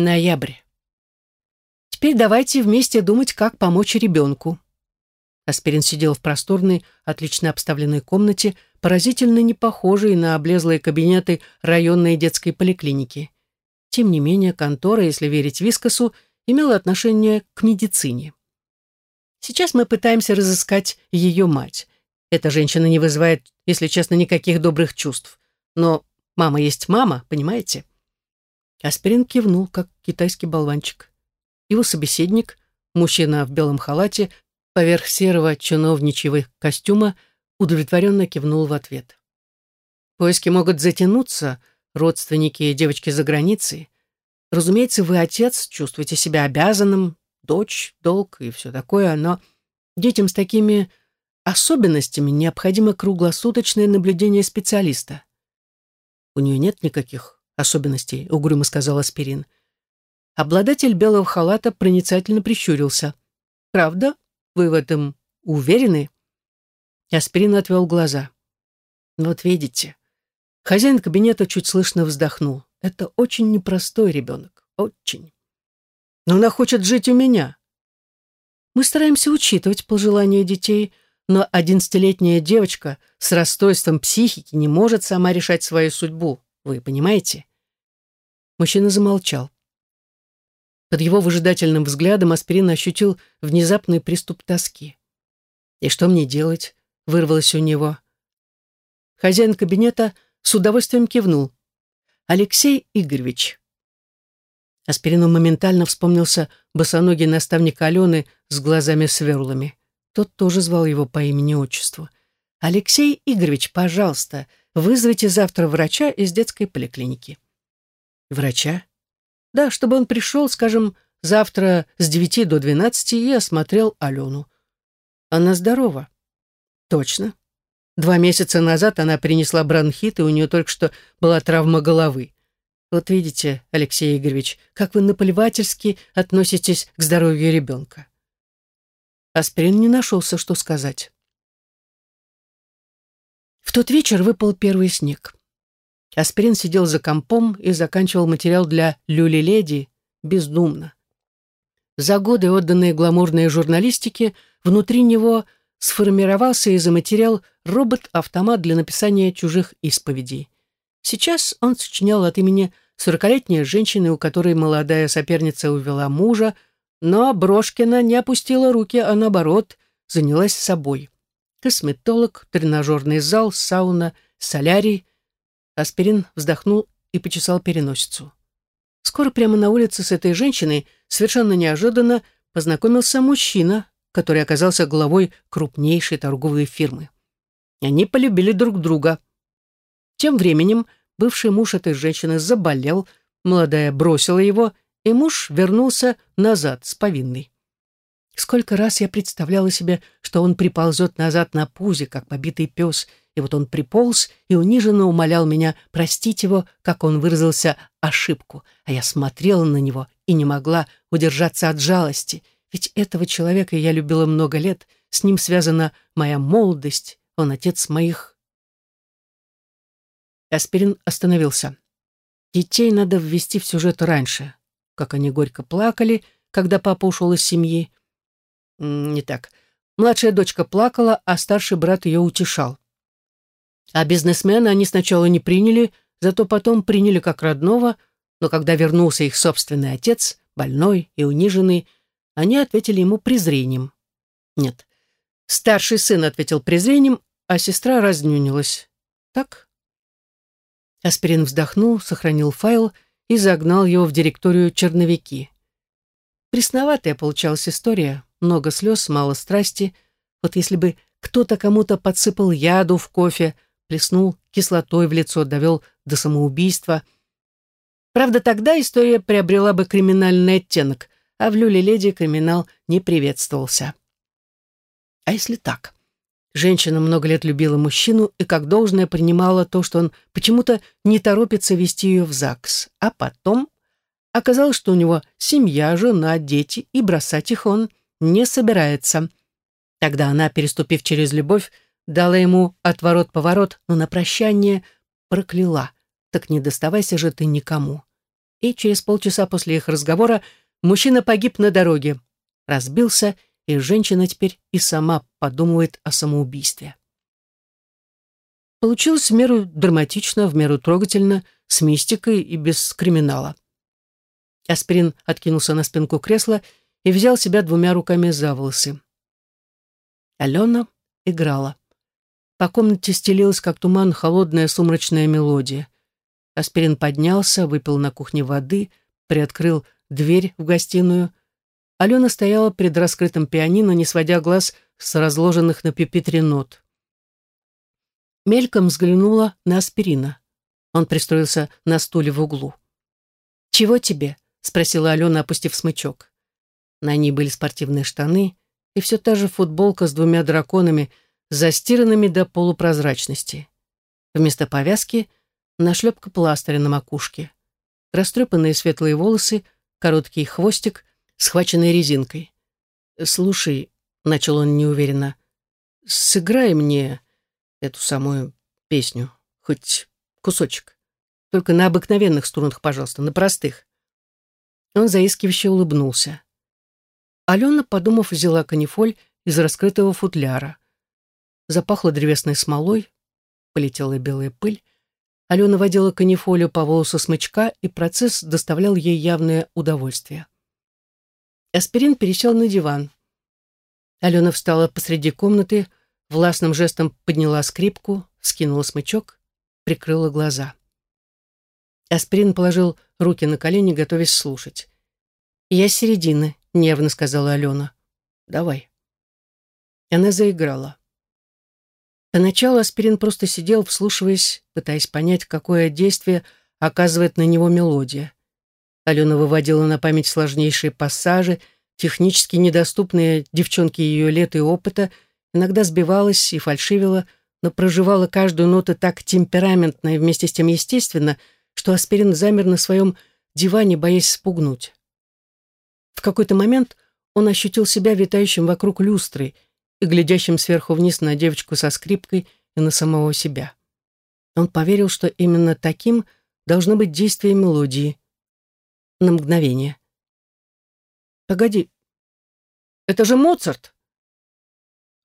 Ноябрь. Теперь давайте вместе думать, как помочь ребенку. Аспирин сидел в просторной, отлично обставленной комнате, поразительно не похожей на облезлые кабинеты районной детской поликлиники. Тем не менее, контора, если верить Вискосу, имела отношение к медицине. Сейчас мы пытаемся разыскать ее мать. Эта женщина не вызывает, если честно, никаких добрых чувств. Но мама есть мама, понимаете? Аспирин кивнул, как китайский болванчик. Его собеседник, мужчина в белом халате, поверх серого чиновничьего костюма, удовлетворенно кивнул в ответ. Поиски могут затянуться, родственники и девочки за границей. Разумеется, вы отец, чувствуете себя обязанным, дочь, долг и все такое, но детям с такими особенностями необходимо круглосуточное наблюдение специалиста. У нее нет никаких особенностей, угрюмо сказал Аспирин. Обладатель белого халата проницательно прищурился. «Правда? Вы в этом уверены?» Аспирин отвел глаза. «Вот видите». Хозяин кабинета чуть слышно вздохнул. «Это очень непростой ребенок. Очень. Но она хочет жить у меня». Мы стараемся учитывать пожелания детей, но одиннадцатилетняя девочка с расстройством психики не может сама решать свою судьбу. Вы понимаете? Мужчина замолчал. Под его выжидательным взглядом Аспирин ощутил внезапный приступ тоски. «И что мне делать?» — вырвалось у него. Хозяин кабинета с удовольствием кивнул. «Алексей Игоревич». Аспирину моментально вспомнился босоногий наставник Алены с глазами-сверлами. Тот тоже звал его по имени-отчеству. «Алексей Игоревич, пожалуйста, вызовите завтра врача из детской поликлиники». Врача? Да, чтобы он пришел, скажем, завтра с девяти до двенадцати и осмотрел Алену. Она здорова. Точно. Два месяца назад она принесла бронхит, и у нее только что была травма головы. Вот видите, Алексей Игоревич, как вы наплевательски относитесь к здоровью ребенка. Аспирин не нашелся, что сказать. В тот вечер выпал первый снег. Аспирин сидел за компом и заканчивал материал для «Люли-леди» бездумно. За годы, отданные гламурной журналистике, внутри него сформировался и заматериал робот-автомат для написания чужих исповедей. Сейчас он сочинял от имени сорокалетней женщины, у которой молодая соперница увела мужа, но Брошкина не опустила руки, а наоборот, занялась собой. Косметолог, тренажерный зал, сауна, солярий, Аспирин вздохнул и почесал переносицу. Скоро прямо на улице с этой женщиной совершенно неожиданно познакомился мужчина, который оказался главой крупнейшей торговой фирмы. Они полюбили друг друга. Тем временем бывший муж этой женщины заболел, молодая бросила его, и муж вернулся назад с повинной. Сколько раз я представляла себе, что он приползет назад на пузе, как побитый пес, и вот он приполз и униженно умолял меня простить его, как он выразился, ошибку, а я смотрела на него и не могла удержаться от жалости, ведь этого человека я любила много лет, с ним связана моя молодость, он отец моих... Аспирин остановился. Детей надо ввести в сюжет раньше, как они горько плакали, когда папа ушел из семьи. Не так. Младшая дочка плакала, а старший брат ее утешал. А бизнесмена они сначала не приняли, зато потом приняли как родного, но когда вернулся их собственный отец, больной и униженный, они ответили ему презрением. Нет, старший сын ответил презрением, а сестра разнюнилась. Так? Аспирин вздохнул, сохранил файл и загнал его в директорию черновики. Пресноватая получалась история, много слез, мало страсти. Вот если бы кто-то кому-то подсыпал яду в кофе, плеснул кислотой в лицо, довел до самоубийства. Правда, тогда история приобрела бы криминальный оттенок, а в «Люле-леди» криминал не приветствовался. А если так? Женщина много лет любила мужчину и как должное принимала то, что он почему-то не торопится вести ее в ЗАГС. А потом оказалось, что у него семья, жена, дети, и бросать их он не собирается. Тогда она, переступив через любовь, дала ему отворот-поворот, но на прощание прокляла. Так не доставайся же ты никому. и через полчаса после их разговора мужчина погиб на дороге, разбился, и женщина теперь и сама подумывает о самоубийстве. Получилось в меру драматично, в меру трогательно, с мистикой и без криминала. Аспирин откинулся на спинку кресла и взял себя двумя руками за волосы. Алена играла. По комнате стелилась, как туман, холодная сумрачная мелодия. Аспирин поднялся, выпил на кухне воды, приоткрыл дверь в гостиную. Алена стояла перед раскрытым пианино, не сводя глаз с разложенных на пюпитре нот. Мельком взглянула на Аспирина. Он пристроился на стуле в углу. «Чего тебе?» — спросила Алена, опустив смычок. На ней были спортивные штаны и все та же футболка с двумя драконами, застиранными до полупрозрачности. Вместо повязки — нашлепка пластыря на макушке. Растрепанные светлые волосы, короткий хвостик, схваченный резинкой. «Слушай», — начал он неуверенно, — «сыграй мне эту самую песню, хоть кусочек. Только на обыкновенных струнах, пожалуйста, на простых». Он заискивающе улыбнулся. Алена, подумав, взяла канифоль из раскрытого футляра. Запахло древесной смолой, полетела белая пыль. Алена водила канифолю по волосу смычка, и процесс доставлял ей явное удовольствие. Аспирин пересел на диван. Алена встала посреди комнаты, властным жестом подняла скрипку, скинула смычок, прикрыла глаза. Аспирин положил руки на колени, готовясь слушать. «Я с середины», — нервно сказала Алена. «Давай». Она заиграла. Поначалу Аспирин просто сидел, вслушиваясь, пытаясь понять, какое действие оказывает на него мелодия. Алена выводила на память сложнейшие пассажи, технически недоступные девчонке ее лет и опыта, иногда сбивалась и фальшивила, но проживала каждую ноту так темпераментно и вместе с тем естественно, что Аспирин замер на своем диване, боясь спугнуть. В какой-то момент он ощутил себя витающим вокруг люстры и глядящим сверху вниз на девочку со скрипкой и на самого себя. Он поверил, что именно таким должно быть действие мелодии. На мгновение. «Погоди, это же Моцарт!»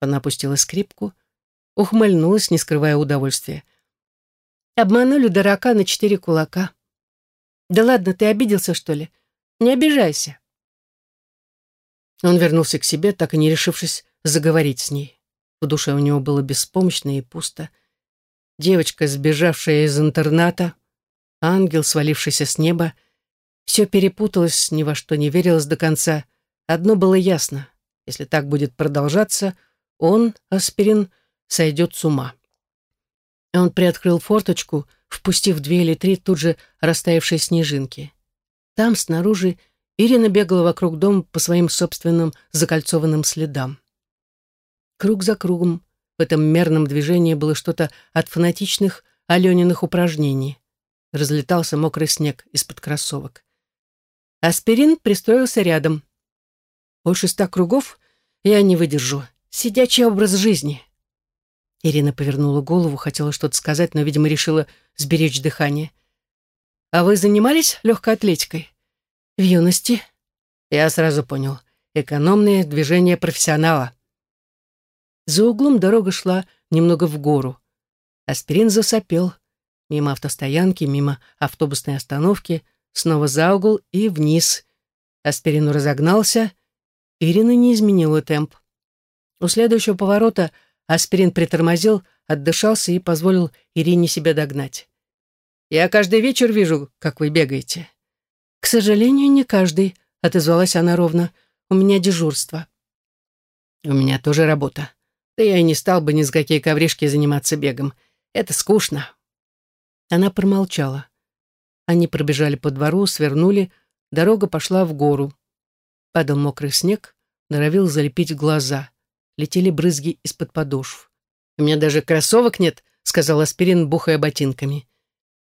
Она опустила скрипку, ухмыльнулась, не скрывая удовольствия. Обманули дурака на четыре кулака. Да ладно, ты обиделся, что ли? Не обижайся. Он вернулся к себе, так и не решившись заговорить с ней. В душе у него было беспомощно и пусто. Девочка, сбежавшая из интерната, ангел, свалившийся с неба, все перепуталось, ни во что не верилось до конца. Одно было ясно. Если так будет продолжаться, он, Аспирин, сойдет с ума. Он приоткрыл форточку, впустив две или три тут же растаявшие снежинки. Там, снаружи, Ирина бегала вокруг дома по своим собственным закольцованным следам. Круг за кругом в этом мерном движении было что-то от фанатичных Алёниных упражнений. Разлетался мокрый снег из-под кроссовок. Аспирин пристроился рядом. Больше ста кругов я не выдержу. Сидячий образ жизни. Ирина повернула голову, хотела что-то сказать, но, видимо, решила сберечь дыхание. «А вы занимались легкой атлетикой?» «В юности». Я сразу понял. Экономные движения профессионала. За углом дорога шла немного в гору. Аспирин засопел. Мимо автостоянки, мимо автобусной остановки, снова за угол и вниз. Аспирин разогнался. Ирина не изменила темп. У следующего поворота — Аспирин притормозил, отдышался и позволил Ирине себя догнать. «Я каждый вечер вижу, как вы бегаете». «К сожалению, не каждый», — отозвалась она ровно. «У меня дежурство». «У меня тоже работа. Да я и не стал бы ни с какие ковришки заниматься бегом. Это скучно». Она промолчала. Они пробежали по двору, свернули, дорога пошла в гору. Падал мокрый снег, норовил залепить глаза летели брызги из-под подошв. «У меня даже кроссовок нет», — сказал Аспирин, бухая ботинками.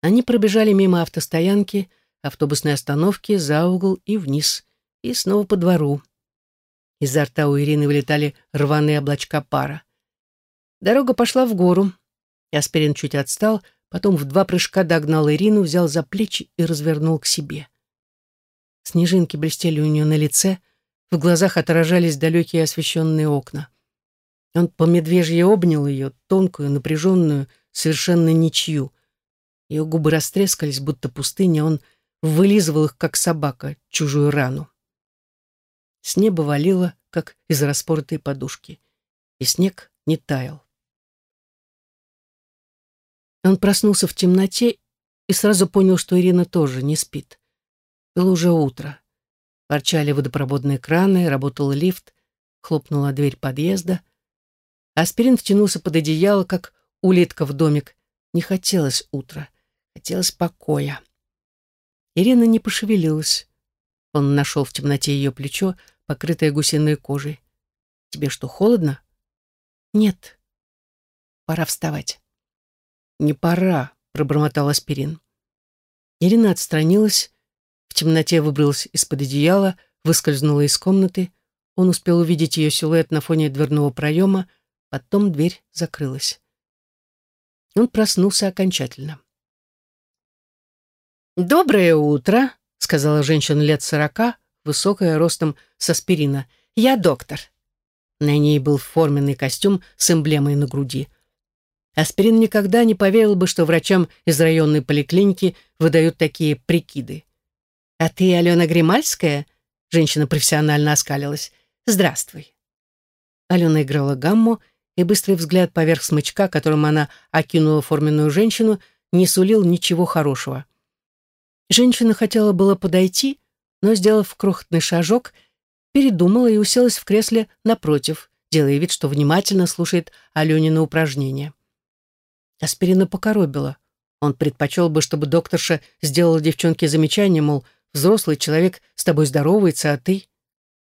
Они пробежали мимо автостоянки, автобусной остановки, за угол и вниз, и снова по двору. Изо рта у Ирины вылетали рваные облачка пара. Дорога пошла в гору. Аспирин чуть отстал, потом в два прыжка догнал Ирину, взял за плечи и развернул к себе. — Снежинки блестели у нее на лице, в глазах отражались далекие освещенные окна. Он по медвежье обнял ее, тонкую, напряженную, совершенно ничью. Ее губы растрескались, будто пустыня, он вылизывал их, как собака, чужую рану. С неба валило, как из распоротой подушки, и снег не таял. Он проснулся в темноте и сразу понял, что Ирина тоже не спит. Было уже утро. Ворчали водопроводные краны, работал лифт, хлопнула дверь подъезда. Аспирин втянулся под одеяло, как улитка в домик. Не хотелось утра, хотелось покоя. Ирина не пошевелилась. Он нашел в темноте ее плечо, покрытое гусиной кожей. «Тебе что, холодно?» «Нет. Пора вставать». «Не пора», — пробормотал аспирин. Ирина отстранилась, в темноте выбралась из-под одеяла, выскользнула из комнаты. Он успел увидеть ее силуэт на фоне дверного проема, потом дверь закрылась. Он проснулся окончательно. «Доброе утро», — сказала женщина лет сорока, высокая, ростом с аспирина. «Я доктор». На ней был форменный костюм с эмблемой на груди. Аспирин никогда не поверил бы, что врачам из районной поликлиники выдают такие прикиды. «А ты Алена Гримальская?» Женщина профессионально оскалилась. «Здравствуй». Алена играла гамму, и быстрый взгляд поверх смычка, которым она окинула форменную женщину, не сулил ничего хорошего. Женщина хотела было подойти, но, сделав крохотный шажок, передумала и уселась в кресле напротив, делая вид, что внимательно слушает Аленина упражнения. Аспирина покоробила. Он предпочел бы, чтобы докторша сделала девчонке замечание, мол, взрослый человек с тобой здоровается, а ты...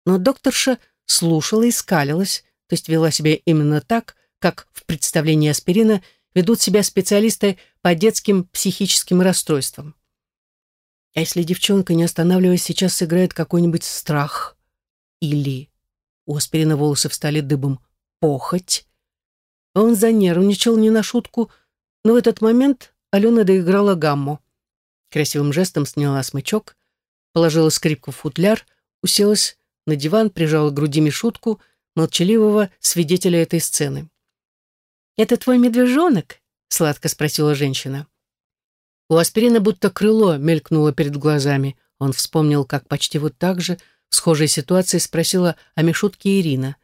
Но докторша слушала и скалилась, то есть вела себя именно так, как в представлении аспирина ведут себя специалисты по детским психическим расстройствам. А если девчонка, не останавливаясь, сейчас сыграет какой-нибудь страх или... У аспирина волосы встали дыбом. Похоть. Он занервничал не на шутку, но в этот момент Алена доиграла гамму. Красивым жестом сняла смычок, положила скрипку в футляр, уселась на диван, прижала к груди Мишутку, молчаливого свидетеля этой сцены. «Это твой медвежонок?» — сладко спросила женщина. У аспирина будто крыло мелькнуло перед глазами. Он вспомнил, как почти вот так же в схожей ситуации спросила о Мишутке Ирина.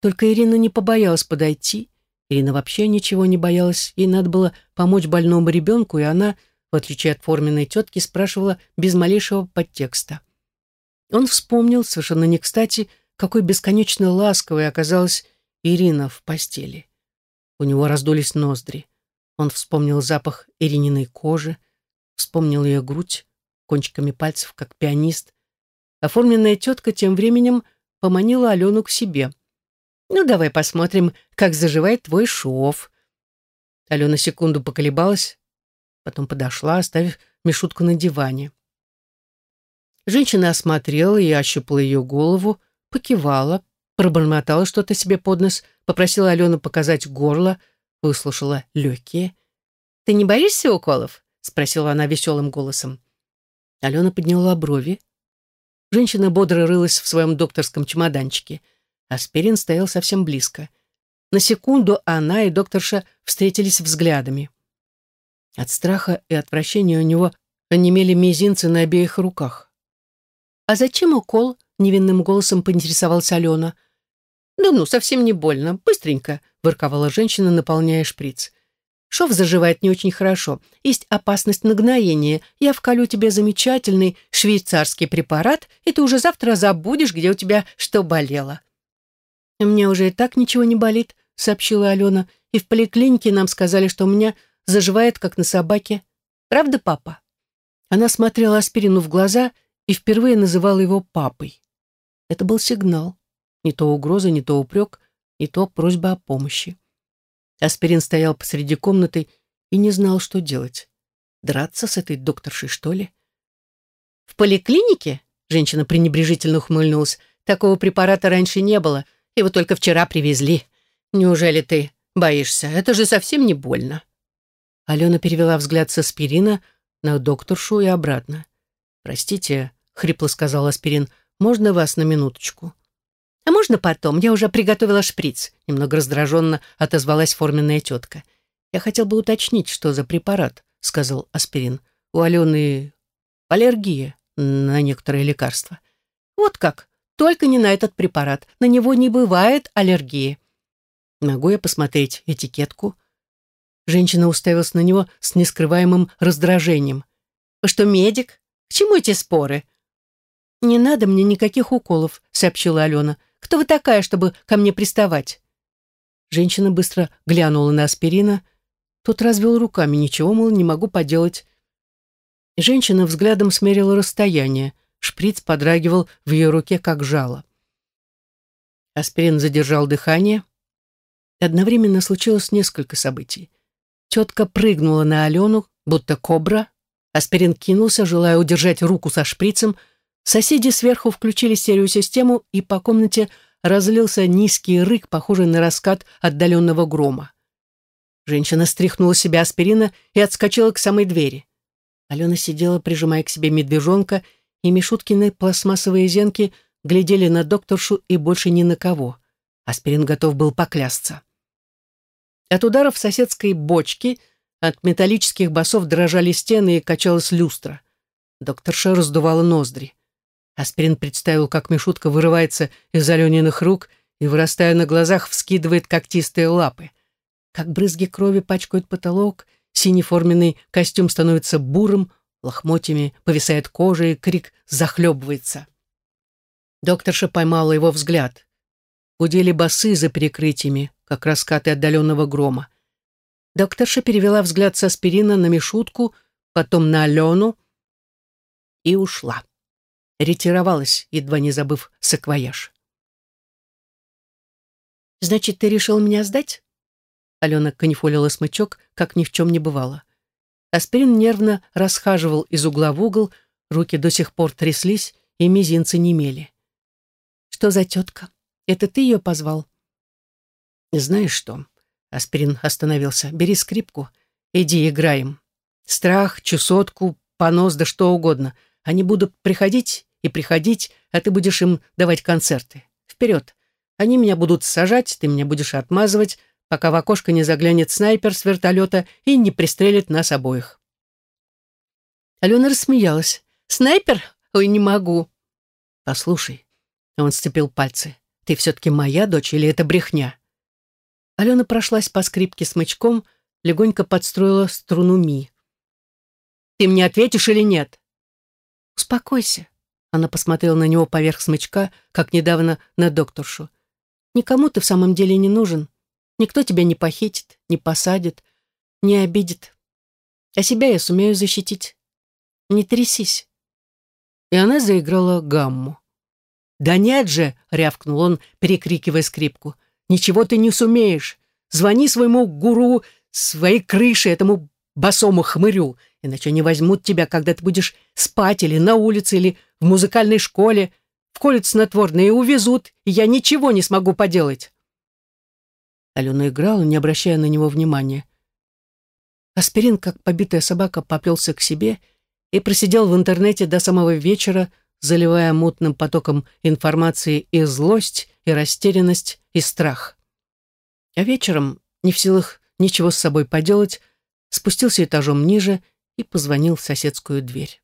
Только Ирина не побоялась подойти, Ирина вообще ничего не боялась, ей надо было помочь больному ребенку, и она, в отличие от форменной тетки, спрашивала без малейшего подтекста. Он вспомнил, совершенно не кстати, какой бесконечно ласковой оказалась Ирина в постели. У него раздулись ноздри. Он вспомнил запах Ирининой кожи, вспомнил ее грудь кончиками пальцев, как пианист. Оформленная тетка тем временем поманила Алену к себе — ну, давай посмотрим, как заживает твой шов. Алена секунду поколебалась, потом подошла, оставив Мишутку на диване. Женщина осмотрела и ощупала ее голову, покивала, пробормотала что-то себе под нос, попросила Алену показать горло, выслушала легкие. «Ты не боишься уколов?» — спросила она веселым голосом. Алена подняла брови. Женщина бодро рылась в своем докторском чемоданчике — Аспирин стоял совсем близко. На секунду она и докторша встретились взглядами. От страха и отвращения у него онемели мизинцы на обеих руках. «А зачем укол?» — невинным голосом поинтересовалась Алена. «Да ну, совсем не больно, быстренько», — ворковала женщина, наполняя шприц. «Шов заживает не очень хорошо. Есть опасность нагноения. Я вколю тебе замечательный швейцарский препарат, и ты уже завтра забудешь, где у тебя что болело». «Мне уже и так ничего не болит», — сообщила Алена. «И в поликлинике нам сказали, что у меня заживает, как на собаке. Правда, папа?» Она смотрела Аспирину в глаза и впервые называла его папой. Это был сигнал. Не то угроза, не то упрек, не то просьба о помощи. Аспирин стоял посреди комнаты и не знал, что делать. Драться с этой докторшей, что ли? «В поликлинике?» — женщина пренебрежительно ухмыльнулась. «Такого препарата раньше не было. Его только вчера привезли. Неужели ты боишься? Это же совсем не больно». Алена перевела взгляд с аспирина на докторшу и обратно. «Простите, — хрипло сказал Аспирин. «Можно вас на минуточку?» «А можно потом? Я уже приготовила шприц», — немного раздраженно отозвалась форменная тетка. «Я хотел бы уточнить, что за препарат», — сказал Аспирин. «У Алены аллергия на некоторые лекарства». «Вот как? Только не на этот препарат. На него не бывает аллергии». «Могу я посмотреть этикетку?» Женщина уставилась на него с нескрываемым раздражением. «Вы что, медик? К чему эти споры?» «Не надо мне никаких уколов», — сообщила Алена. «Кто вы такая, чтобы ко мне приставать?» Женщина быстро глянула на аспирина. Тот развел руками. «Ничего, мол, не могу поделать». Женщина взглядом смерила расстояние. Шприц подрагивал в ее руке, как жало. Аспирин задержал дыхание. Одновременно случилось несколько событий. Тетка прыгнула на Алену, будто кобра. Аспирин кинулся, желая удержать руку со шприцем. Соседи сверху включили стереосистему, и по комнате разлился низкий рык, похожий на раскат отдаленного грома. Женщина стряхнула себя аспирина и отскочила к самой двери. Алена сидела, прижимая к себе медвежонка, и Мишуткины пластмассовые зенки глядели на докторшу и больше ни на кого. Аспирин готов был поклясться. От ударов соседской бочки от металлических басов дрожали стены и качалась люстра. Докторша раздувала ноздри. Аспирин представил, как Мишутка вырывается из Алениных рук и, вырастая на глазах, вскидывает когтистые лапы. Как брызги крови пачкают потолок, синий форменный костюм становится бурым, лохмотьями повисает кожа, и крик захлебывается. Докторша поймала его взгляд. Гудели басы за перекрытиями, как раскаты отдаленного грома. Докторша перевела взгляд с аспирина на Мишутку, потом на Алену и ушла. Ретировалась, едва не забыв саквояж. «Значит, ты решил меня сдать?» Алена канифолила смычок, как ни в чем не бывало. Аспирин нервно расхаживал из угла в угол, руки до сих пор тряслись, и мизинцы немели. «Что за тетка? Это ты ее позвал?» «Знаешь что?» Аспирин остановился. «Бери скрипку. Иди играем. Страх, чесотку, понос, да что угодно. Они будут приходить и приходить, а ты будешь им давать концерты. Вперед. Они меня будут сажать, ты меня будешь отмазывать, пока в окошко не заглянет снайпер с вертолета и не пристрелит нас обоих». Алена рассмеялась. «Снайпер? Ой, не могу». «Послушай». Он сцепил пальцы. «Ты все-таки моя дочь или это брехня?» Алена прошлась по скрипке смычком, легонько подстроила струну ми. «Ты мне ответишь или нет?» «Успокойся», — она посмотрела на него поверх смычка, как недавно на докторшу. «Никому ты в самом деле не нужен. Никто тебя не похитит, не посадит, не обидит. А себя я сумею защитить. Не трясись». И она заиграла гамму. «Да нет же!» — рявкнул он, перекрикивая скрипку. Ничего ты не сумеешь. Звони своему гуру, своей крыше, этому босому хмырю, иначе не возьмут тебя, когда ты будешь спать или на улице, или в музыкальной школе, вколют снотворное и увезут, и я ничего не смогу поделать. Алена играла, не обращая на него внимания. Аспирин, как побитая собака, поплелся к себе и просидел в интернете до самого вечера, заливая мутным потоком информации и злость, и растерянность, и страх. А вечером, не в силах ничего с собой поделать, спустился этажом ниже и позвонил в соседскую дверь.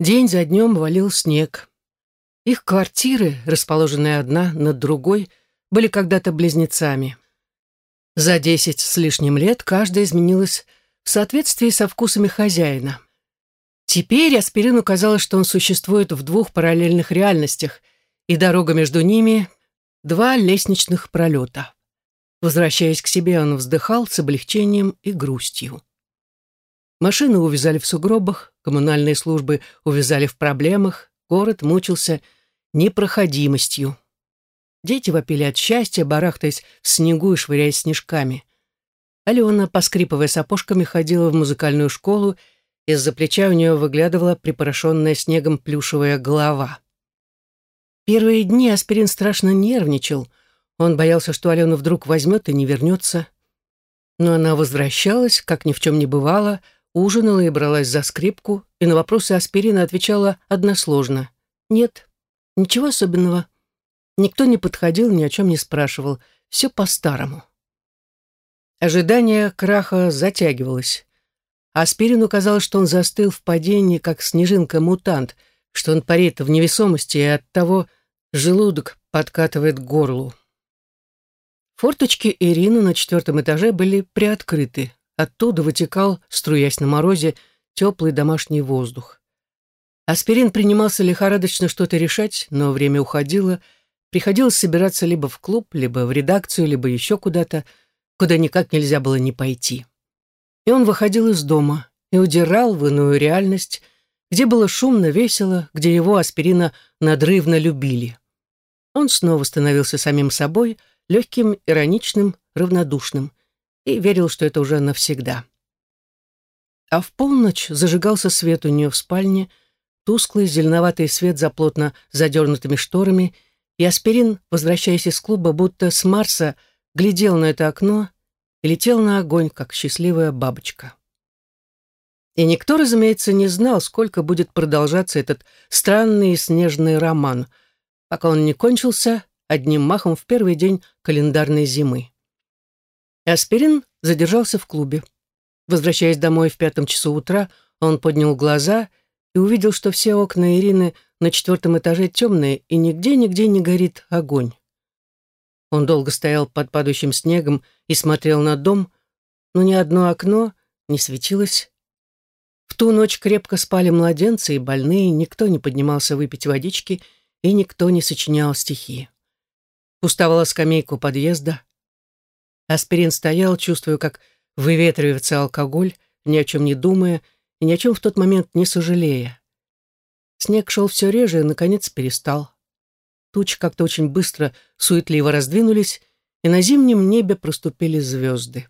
День за днем валил снег. Их квартиры, расположенные одна над другой, были когда-то близнецами. За десять с лишним лет каждая изменилась в соответствии со вкусами хозяина. Теперь Аспирину казалось, что он существует в двух параллельных реальностях, и дорога между ними — два лестничных пролета. Возвращаясь к себе, он вздыхал с облегчением и грустью. Машины увязали в сугробах, коммунальные службы увязали в проблемах, город мучился непроходимостью. Дети вопили от счастья, барахтаясь в снегу и швыряясь снежками. Алена, поскрипывая сапожками, ходила в музыкальную школу из-за плеча у нее выглядывала припорошенная снегом плюшевая голова. Первые дни Аспирин страшно нервничал. Он боялся, что Алена вдруг возьмет и не вернется. Но она возвращалась, как ни в чем не бывало, ужинала и бралась за скрипку, и на вопросы аспирина отвечала односложно. «Нет, ничего особенного. Никто не подходил, ни о чем не спрашивал. Все по-старому». Ожидание краха затягивалось. Аспирину казалось, что он застыл в падении, как снежинка-мутант, что он парит в невесомости, и оттого желудок подкатывает к горлу. Форточки Ирины на четвертом этаже были приоткрыты. Оттуда вытекал, струясь на морозе, теплый домашний воздух. Аспирин принимался лихорадочно что-то решать, но время уходило. Приходилось собираться либо в клуб, либо в редакцию, либо еще куда-то, куда никак нельзя было не пойти. И он выходил из дома и удирал в иную реальность, где было шумно, весело, где его аспирина надрывно любили. Он снова становился самим собой, легким, ироничным, равнодушным, и верил, что это уже навсегда. А в полночь зажигался свет у нее в спальне, тусклый зеленоватый свет за плотно задернутыми шторами, и аспирин, возвращаясь из клуба, будто с Марса, глядел на это окно и летел на огонь, как счастливая бабочка. И никто, разумеется, не знал, сколько будет продолжаться этот странный снежный роман, пока он не кончился одним махом в первый день календарной зимы. Аспирин задержался в клубе. Возвращаясь домой в пятом часу утра, он поднял глаза и увидел, что все окна Ирины на четвертом этаже темные, и нигде-нигде не горит огонь. Он долго стоял под падающим снегом и смотрел на дом, но ни одно окно не светилось. В ту ночь крепко спали младенцы и больные, никто не поднимался выпить водички, и никто не сочинял стихи. Пустовала скамейка у подъезда. Аспирин стоял, чувствуя, как выветривается алкоголь, ни о чем не думая и ни о чем в тот момент не сожалея. Снег шел все реже и, наконец, перестал. Тучи как-то очень быстро, суетливо раздвинулись, и на зимнем небе проступили звезды.